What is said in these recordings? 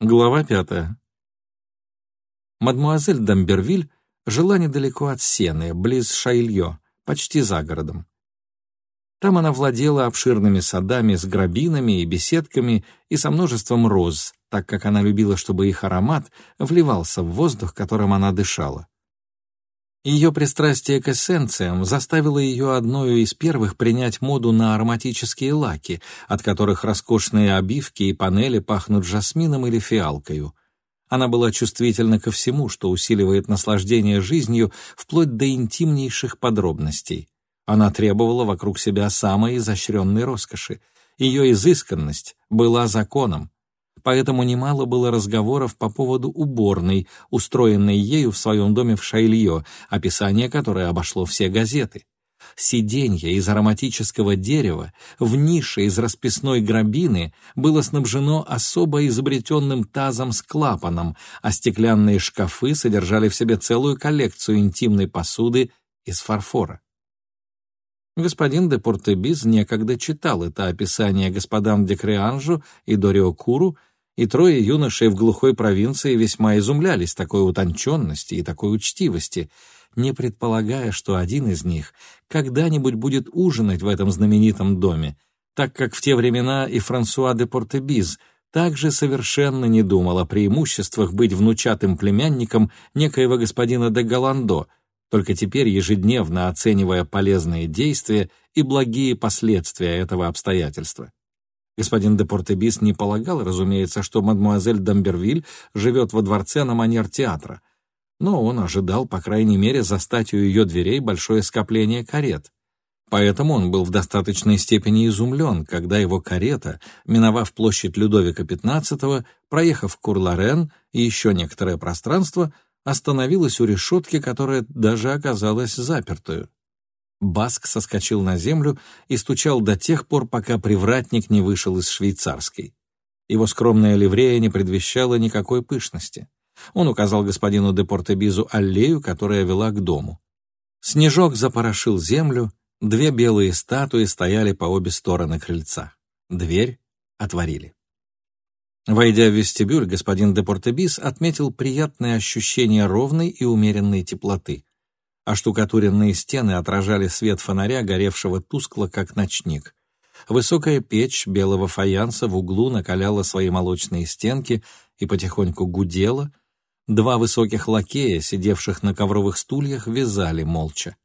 Глава пятая. Мадмуазель Дамбервиль жила недалеко от Сены, близ Шайльё, почти за городом. Там она владела обширными садами с грабинами и беседками и со множеством роз, так как она любила, чтобы их аромат вливался в воздух, которым она дышала. Ее пристрастие к эссенциям заставило ее одной из первых принять моду на ароматические лаки, от которых роскошные обивки и панели пахнут жасмином или фиалкою. Она была чувствительна ко всему, что усиливает наслаждение жизнью вплоть до интимнейших подробностей. Она требовала вокруг себя самой изощренной роскоши. Ее изысканность была законом поэтому немало было разговоров по поводу уборной, устроенной ею в своем доме в Шайлье, описание которой обошло все газеты. Сиденье из ароматического дерева в нише из расписной грабины было снабжено особо изобретенным тазом с клапаном, а стеклянные шкафы содержали в себе целую коллекцию интимной посуды из фарфора. Господин де Портебиз некогда читал это описание господам де Креанжу и Дорио Куру и трое юношей в глухой провинции весьма изумлялись такой утонченности и такой учтивости, не предполагая, что один из них когда-нибудь будет ужинать в этом знаменитом доме, так как в те времена и Франсуа де Портебиз также совершенно не думал о преимуществах быть внучатым племянником некоего господина де Галандо, только теперь ежедневно оценивая полезные действия и благие последствия этого обстоятельства. Господин де Портебис не полагал, разумеется, что мадмуазель Дамбервиль живет во дворце на манер театра, но он ожидал, по крайней мере, застать у ее дверей большое скопление карет. Поэтому он был в достаточной степени изумлен, когда его карета, миновав площадь Людовика XV, проехав Курларен и еще некоторое пространство, остановилась у решетки, которая даже оказалась запертую. Баск соскочил на землю и стучал до тех пор, пока привратник не вышел из швейцарской. Его скромная ливрея не предвещала никакой пышности. Он указал господину де Портебизу аллею, которая вела к дому. Снежок запорошил землю, две белые статуи стояли по обе стороны крыльца. Дверь отворили. Войдя в вестибюль, господин де Портебис отметил приятное ощущение ровной и умеренной теплоты а штукатуренные стены отражали свет фонаря, горевшего тускло, как ночник. Высокая печь белого фаянса в углу накаляла свои молочные стенки и потихоньку гудела. Два высоких лакея, сидевших на ковровых стульях, вязали молча.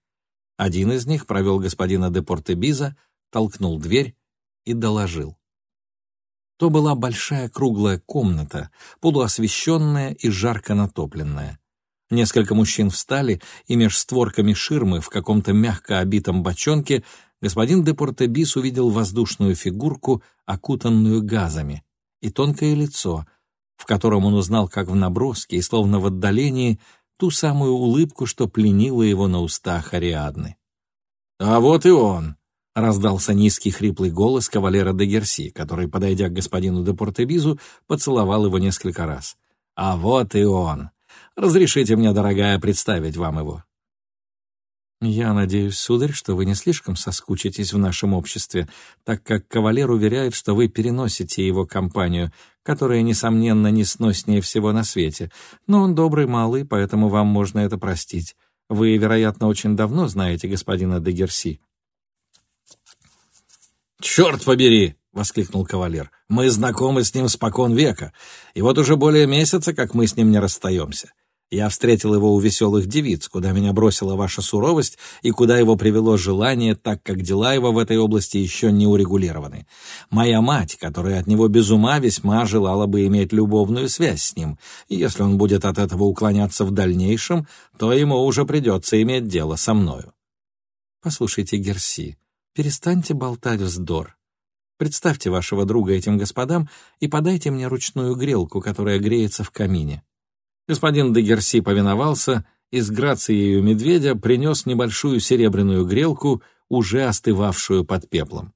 Один из них провел господина де Портебиза, толкнул дверь и доложил. То была большая круглая комната, полуосвещенная и жарко натопленная. Несколько мужчин встали, и меж створками ширмы в каком-то мягко обитом бочонке господин де Портебис увидел воздушную фигурку, окутанную газами, и тонкое лицо, в котором он узнал, как в наброске и словно в отдалении, ту самую улыбку, что пленила его на устах Ариадны. «А вот и он!» — раздался низкий хриплый голос кавалера де Герси, который, подойдя к господину де Портебизу, поцеловал его несколько раз. «А вот и он!» Разрешите мне, дорогая, представить вам его». «Я надеюсь, сударь, что вы не слишком соскучитесь в нашем обществе, так как кавалер уверяет, что вы переносите его компанию, которая, несомненно, не сноснее всего на свете. Но он добрый малый, поэтому вам можно это простить. Вы, вероятно, очень давно знаете господина де Герси». «Черт побери!» — воскликнул кавалер. «Мы знакомы с ним спокон века, и вот уже более месяца, как мы с ним не расстаемся. Я встретил его у веселых девиц, куда меня бросила ваша суровость и куда его привело желание, так как дела его в этой области еще не урегулированы. Моя мать, которая от него без ума, весьма желала бы иметь любовную связь с ним, и если он будет от этого уклоняться в дальнейшем, то ему уже придется иметь дело со мною. Послушайте, Герси, перестаньте болтать вздор. Представьте вашего друга этим господам и подайте мне ручную грелку, которая греется в камине. Господин де Герси повиновался и с грацией медведя принес небольшую серебряную грелку, уже остывавшую под пеплом.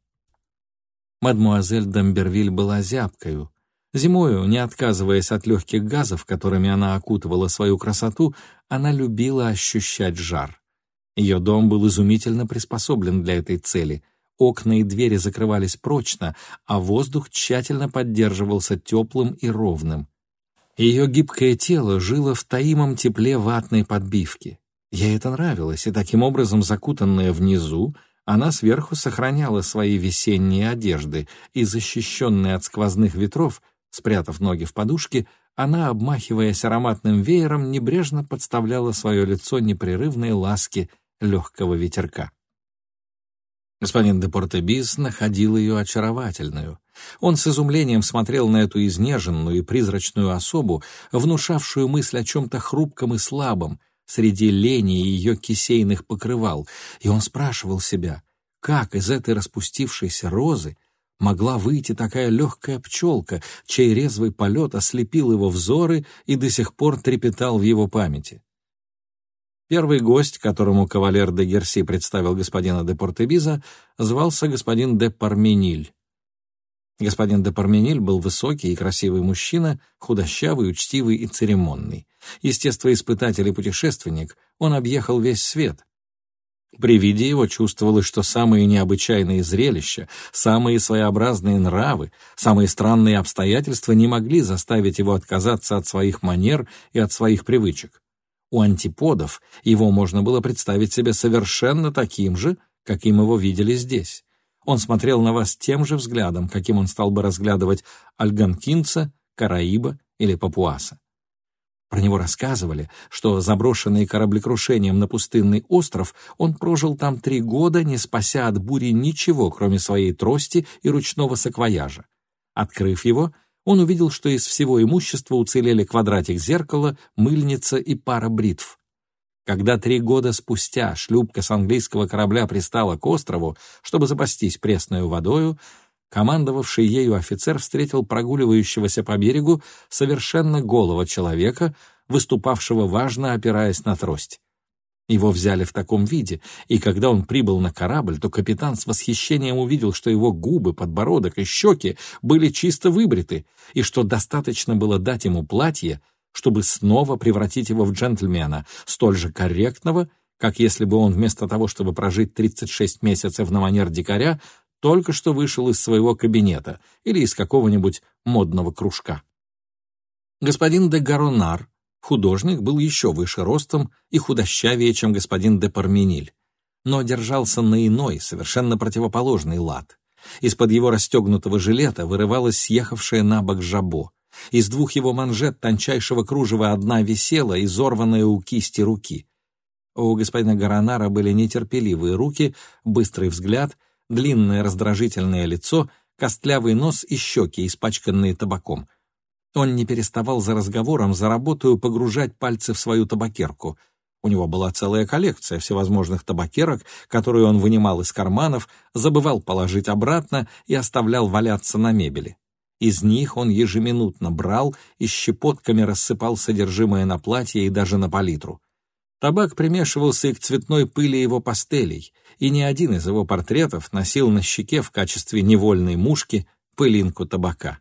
Мадмуазель Дамбервиль была зябкою. Зимою, не отказываясь от легких газов, которыми она окутывала свою красоту, она любила ощущать жар. Ее дом был изумительно приспособлен для этой цели. Окна и двери закрывались прочно, а воздух тщательно поддерживался теплым и ровным. Ее гибкое тело жило в таимом тепле ватной подбивки. Ей это нравилось, и таким образом, закутанная внизу, она сверху сохраняла свои весенние одежды, и, защищенная от сквозных ветров, спрятав ноги в подушке, она, обмахиваясь ароматным веером, небрежно подставляла свое лицо непрерывной ласке легкого ветерка. Господин де Портебис находил ее очаровательную. Он с изумлением смотрел на эту изнеженную и призрачную особу, внушавшую мысль о чем-то хрупком и слабом, среди лени и ее кисейных покрывал, и он спрашивал себя, как из этой распустившейся розы могла выйти такая легкая пчелка, чей резвый полет ослепил его взоры и до сих пор трепетал в его памяти. Первый гость, которому кавалер де Герси представил господина де Портебиза, звался господин де Пармениль. Господин де Пармениль был высокий и красивый мужчина, худощавый, учтивый и церемонный. Естествоиспытатель и путешественник, он объехал весь свет. При виде его чувствовалось, что самые необычайные зрелища, самые своеобразные нравы, самые странные обстоятельства не могли заставить его отказаться от своих манер и от своих привычек. У антиподов его можно было представить себе совершенно таким же, каким его видели здесь. Он смотрел на вас тем же взглядом, каким он стал бы разглядывать альганкинца, караиба или папуаса. Про него рассказывали, что, заброшенный кораблекрушением на пустынный остров, он прожил там три года, не спася от бури ничего, кроме своей трости и ручного саквояжа. Открыв его, он увидел, что из всего имущества уцелели квадратик зеркала, мыльница и пара бритв. Когда три года спустя шлюпка с английского корабля пристала к острову, чтобы запастись пресной водою, командовавший ею офицер встретил прогуливающегося по берегу совершенно голого человека, выступавшего важно, опираясь на трость. Его взяли в таком виде, и когда он прибыл на корабль, то капитан с восхищением увидел, что его губы, подбородок и щеки были чисто выбриты, и что достаточно было дать ему платье, чтобы снова превратить его в джентльмена, столь же корректного, как если бы он вместо того, чтобы прожить 36 месяцев на манер дикаря, только что вышел из своего кабинета или из какого-нибудь модного кружка. Господин де Гаронар, Художник был еще выше ростом и худощавее, чем господин де Пармениль, но держался на иной, совершенно противоположный лад. Из-под его расстегнутого жилета вырывалась съехавшая на бок жабо. Из двух его манжет тончайшего кружева одна висела, изорванная у кисти руки. У господина Гаранара были нетерпеливые руки, быстрый взгляд, длинное раздражительное лицо, костлявый нос и щеки, испачканные табаком — он не переставал за разговором, за работу погружать пальцы в свою табакерку. У него была целая коллекция всевозможных табакерок, которые он вынимал из карманов, забывал положить обратно и оставлял валяться на мебели. Из них он ежеминутно брал и щепотками рассыпал содержимое на платье и даже на палитру. Табак примешивался и к цветной пыли его пастелей, и ни один из его портретов носил на щеке в качестве невольной мушки пылинку табака.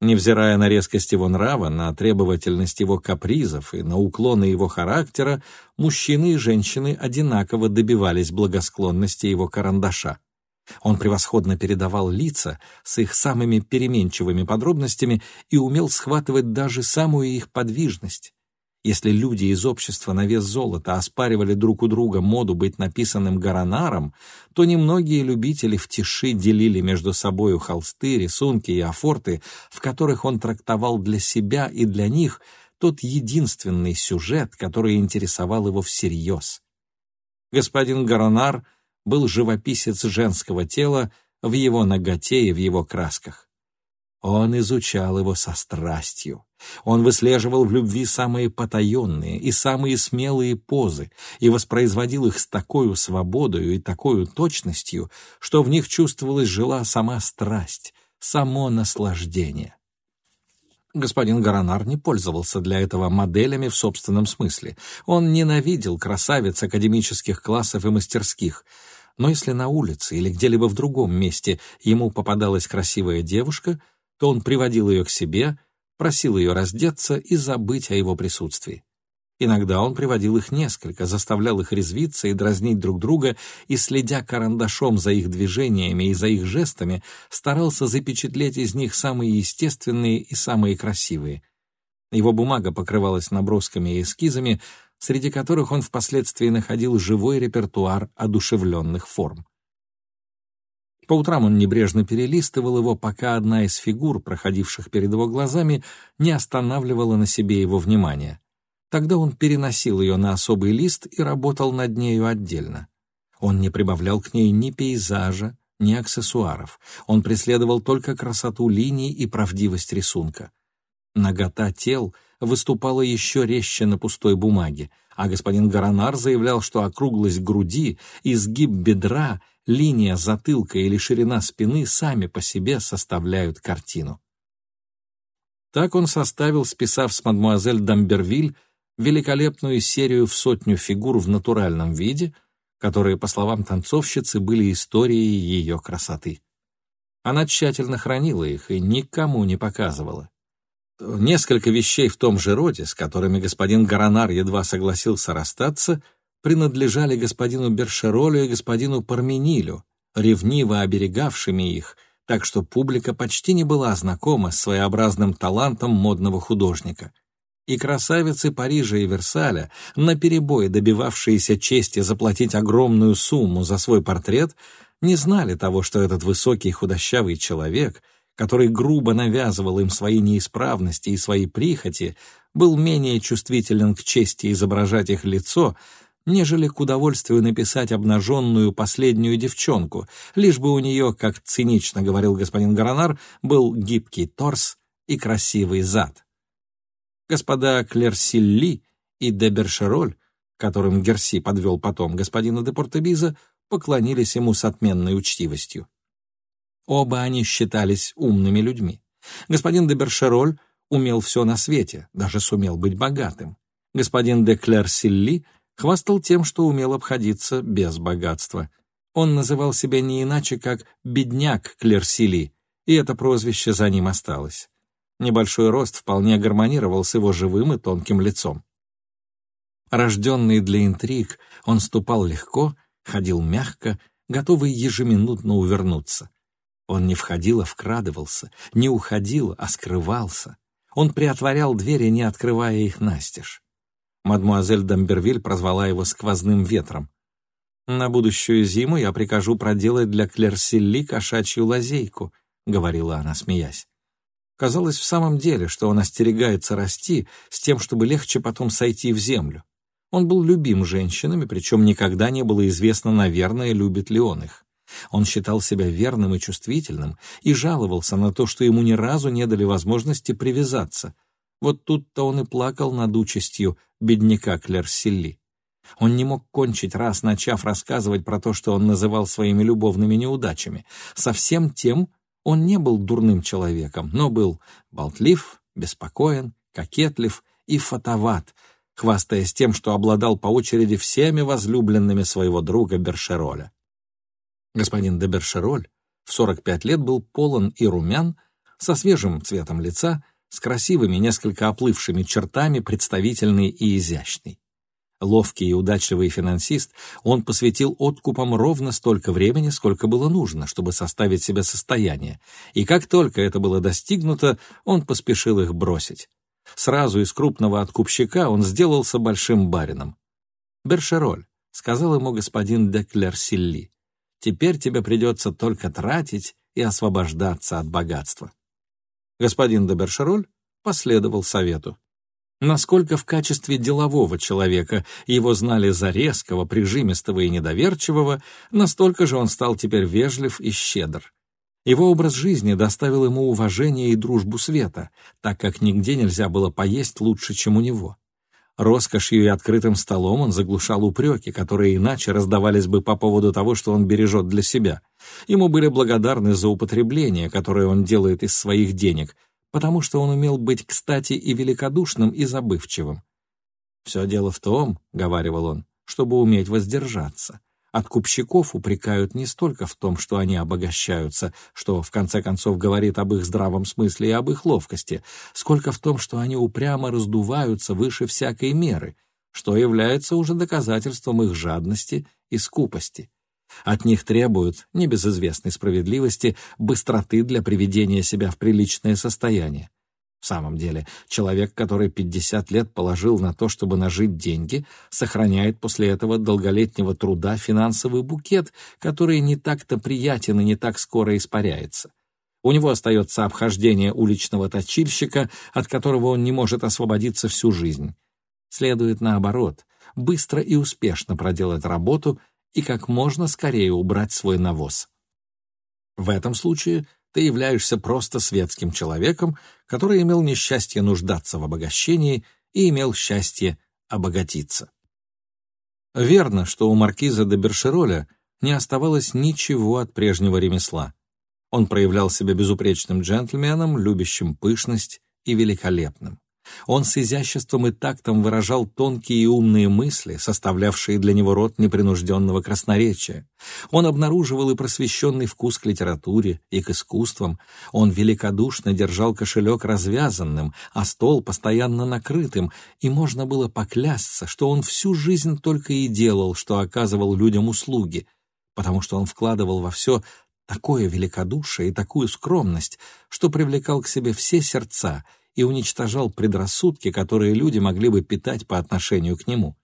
Невзирая на резкость его нрава, на требовательность его капризов и на уклоны его характера, мужчины и женщины одинаково добивались благосклонности его карандаша. Он превосходно передавал лица с их самыми переменчивыми подробностями и умел схватывать даже самую их подвижность. Если люди из общества на вес золота оспаривали друг у друга моду быть написанным Гаранаром, то немногие любители в тиши делили между собою холсты, рисунки и афорты, в которых он трактовал для себя и для них тот единственный сюжет, который интересовал его всерьез. Господин Гаранар был живописец женского тела в его ноготе и в его красках. Он изучал его со страстью. Он выслеживал в любви самые потаенные и самые смелые позы и воспроизводил их с такой свободою и такой точностью, что в них чувствовалась жила сама страсть, само наслаждение. Господин Гаранар не пользовался для этого моделями в собственном смысле. Он ненавидел красавиц академических классов и мастерских. Но если на улице или где-либо в другом месте ему попадалась красивая девушка — то он приводил ее к себе, просил ее раздеться и забыть о его присутствии. Иногда он приводил их несколько, заставлял их резвиться и дразнить друг друга, и, следя карандашом за их движениями и за их жестами, старался запечатлеть из них самые естественные и самые красивые. Его бумага покрывалась набросками и эскизами, среди которых он впоследствии находил живой репертуар одушевленных форм. По утрам он небрежно перелистывал его, пока одна из фигур, проходивших перед его глазами, не останавливала на себе его внимание. Тогда он переносил ее на особый лист и работал над нею отдельно. Он не прибавлял к ней ни пейзажа, ни аксессуаров. Он преследовал только красоту линий и правдивость рисунка. Нагота тел выступала еще резче на пустой бумаге, а господин Гаронар заявлял, что округлость груди, изгиб бедра, линия затылка или ширина спины сами по себе составляют картину. Так он составил, списав с мадмуазель Дамбервиль, великолепную серию в сотню фигур в натуральном виде, которые, по словам танцовщицы, были историей ее красоты. Она тщательно хранила их и никому не показывала. Несколько вещей в том же роде, с которыми господин Гаронар едва согласился расстаться, принадлежали господину Бершеролю и господину Парменилю, ревниво оберегавшими их, так что публика почти не была знакома с своеобразным талантом модного художника. И красавицы Парижа и Версаля, наперебой добивавшиеся чести заплатить огромную сумму за свой портрет, не знали того, что этот высокий худощавый человек — который грубо навязывал им свои неисправности и свои прихоти, был менее чувствителен к чести изображать их лицо, нежели к удовольствию написать обнаженную последнюю девчонку, лишь бы у нее, как цинично говорил господин Гранар, был гибкий торс и красивый зад. Господа Клерсилли и де Бершероль, которым Герси подвел потом господина де Портебиза, поклонились ему с отменной учтивостью. Оба они считались умными людьми. Господин де Бершероль умел все на свете, даже сумел быть богатым. Господин де Клерсилли хвастал тем, что умел обходиться без богатства. Он называл себя не иначе, как «бедняк Клерсилли», и это прозвище за ним осталось. Небольшой рост вполне гармонировал с его живым и тонким лицом. Рожденный для интриг, он ступал легко, ходил мягко, готовый ежеминутно увернуться. Он не входил, а вкрадывался, не уходил, а скрывался. Он приотворял двери, не открывая их настежь. Мадмуазель Дамбервиль прозвала его «сквозным ветром». «На будущую зиму я прикажу проделать для Клерсилли кошачью лазейку», — говорила она, смеясь. Казалось в самом деле, что он остерегается расти с тем, чтобы легче потом сойти в землю. Он был любим женщинами, причем никогда не было известно, наверное, любит ли он их. Он считал себя верным и чувствительным и жаловался на то, что ему ни разу не дали возможности привязаться. Вот тут-то он и плакал над участью бедняка Клерсилли. Он не мог кончить, раз начав рассказывать про то, что он называл своими любовными неудачами. Совсем тем он не был дурным человеком, но был болтлив, беспокоен, кокетлив и фотоват, хвастаясь тем, что обладал по очереди всеми возлюбленными своего друга Бершероля. Господин де Бершероль в 45 лет был полон и румян, со свежим цветом лица, с красивыми, несколько оплывшими чертами, представительный и изящный. Ловкий и удачливый финансист, он посвятил откупам ровно столько времени, сколько было нужно, чтобы составить себе состояние, и как только это было достигнуто, он поспешил их бросить. Сразу из крупного откупщика он сделался большим барином. «Бершероль», — сказал ему господин де Клерсилли, Теперь тебе придется только тратить и освобождаться от богатства. Господин де Бершероль последовал совету. Насколько в качестве делового человека его знали за резкого, прижимистого и недоверчивого, настолько же он стал теперь вежлив и щедр. Его образ жизни доставил ему уважение и дружбу света, так как нигде нельзя было поесть лучше, чем у него. Роскошью и открытым столом он заглушал упреки, которые иначе раздавались бы по поводу того, что он бережет для себя. Ему были благодарны за употребление, которое он делает из своих денег, потому что он умел быть, кстати, и великодушным, и забывчивым. «Все дело в том, — говаривал он, — чтобы уметь воздержаться. Откупщиков упрекают не столько в том, что они обогащаются, что в конце концов говорит об их здравом смысле и об их ловкости, сколько в том, что они упрямо раздуваются выше всякой меры, что является уже доказательством их жадности и скупости. От них требуют, не без известной справедливости, быстроты для приведения себя в приличное состояние. В самом деле, человек, который 50 лет положил на то, чтобы нажить деньги, сохраняет после этого долголетнего труда финансовый букет, который не так-то приятен и не так скоро испаряется. У него остается обхождение уличного точильщика, от которого он не может освободиться всю жизнь. Следует наоборот, быстро и успешно проделать работу и как можно скорее убрать свой навоз. В этом случае ты являешься просто светским человеком, который имел несчастье нуждаться в обогащении и имел счастье обогатиться. Верно, что у маркиза де Бершероля не оставалось ничего от прежнего ремесла. Он проявлял себя безупречным джентльменом, любящим пышность и великолепным. Он с изяществом и тактом выражал тонкие и умные мысли, составлявшие для него род непринужденного красноречия. Он обнаруживал и просвещенный вкус к литературе и к искусствам. Он великодушно держал кошелек развязанным, а стол постоянно накрытым, и можно было поклясться, что он всю жизнь только и делал, что оказывал людям услуги, потому что он вкладывал во все такое великодушие и такую скромность, что привлекал к себе все сердца — и уничтожал предрассудки, которые люди могли бы питать по отношению к нему.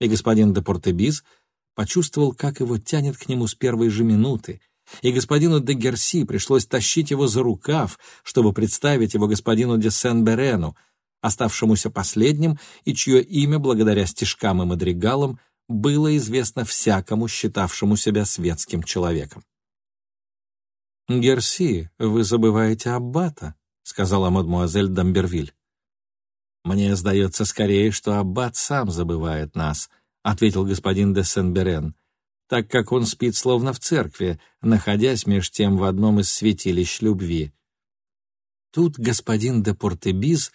И господин де Портебиз почувствовал, как его тянет к нему с первой же минуты, и господину де Герси пришлось тащить его за рукав, чтобы представить его господину де Сен-Берену, оставшемуся последним и чье имя, благодаря стишкам и мадригалам, было известно всякому, считавшему себя светским человеком. «Герси, вы забываете Аббата», — сказала мадмуазель Дамбервиль. «Мне сдается скорее, что аббат сам забывает нас», — ответил господин де Сен-Берен, «так как он спит словно в церкви, находясь меж тем в одном из святилищ любви». Тут господин де Портебиз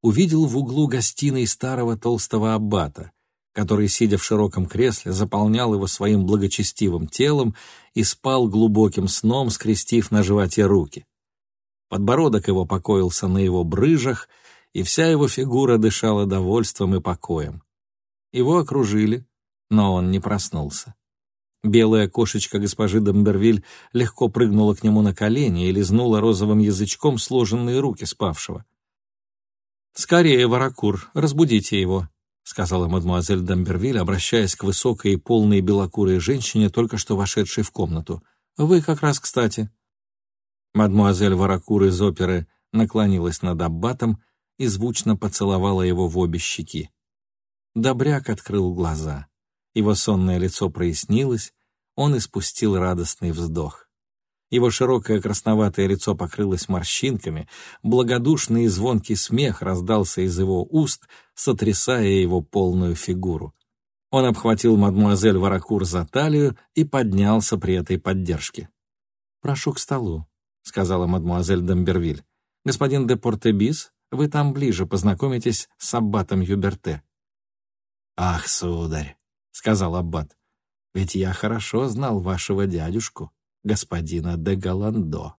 увидел в углу гостиной старого толстого аббата, который, сидя в широком кресле, заполнял его своим благочестивым телом и спал глубоким сном, скрестив на животе руки. Подбородок его покоился на его брыжах, и вся его фигура дышала довольством и покоем. Его окружили, но он не проснулся. Белая кошечка госпожи Домбервиль легко прыгнула к нему на колени и лизнула розовым язычком сложенные руки спавшего. «Скорее, Варакур, разбудите его», — сказала мадемуазель Домбервиль, обращаясь к высокой и полной белокурой женщине, только что вошедшей в комнату. «Вы как раз кстати». Мадмуазель Варакур из оперы наклонилась над аббатом и звучно поцеловала его в обе щеки. Добряк открыл глаза. Его сонное лицо прояснилось, он испустил радостный вздох. Его широкое красноватое лицо покрылось морщинками, благодушный и звонкий смех раздался из его уст, сотрясая его полную фигуру. Он обхватил мадмуазель Варакур за талию и поднялся при этой поддержке. «Прошу к столу», — сказала мадмуазель Дамбервиль. «Господин де Портебис, вы там ближе познакомитесь с аббатом Юберте». «Ах, сударь», — сказал аббат, — «ведь я хорошо знал вашего дядюшку, господина де Галандо».